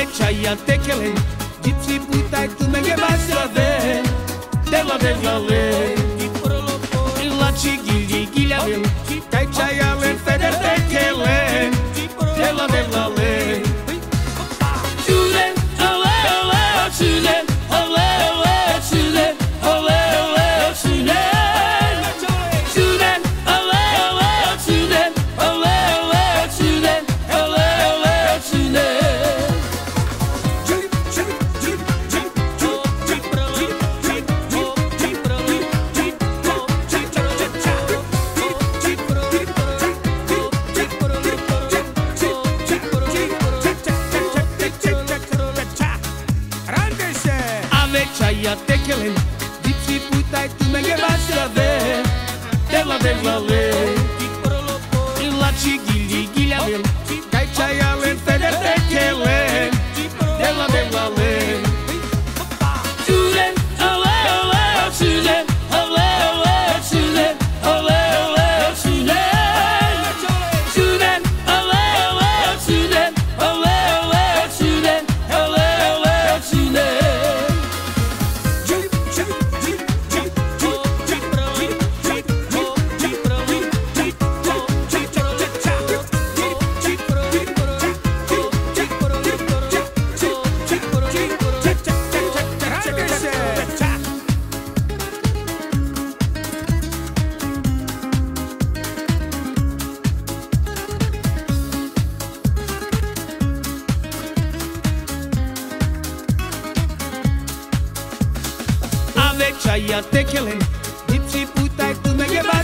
te chai a te kele Gypsy putai tu me gebasi la de De la de la le Ametsaia tekelen Dipsi putai tu menge vasia ve Tela de valeu E lá te saya tekelen dipsi putai tu megeba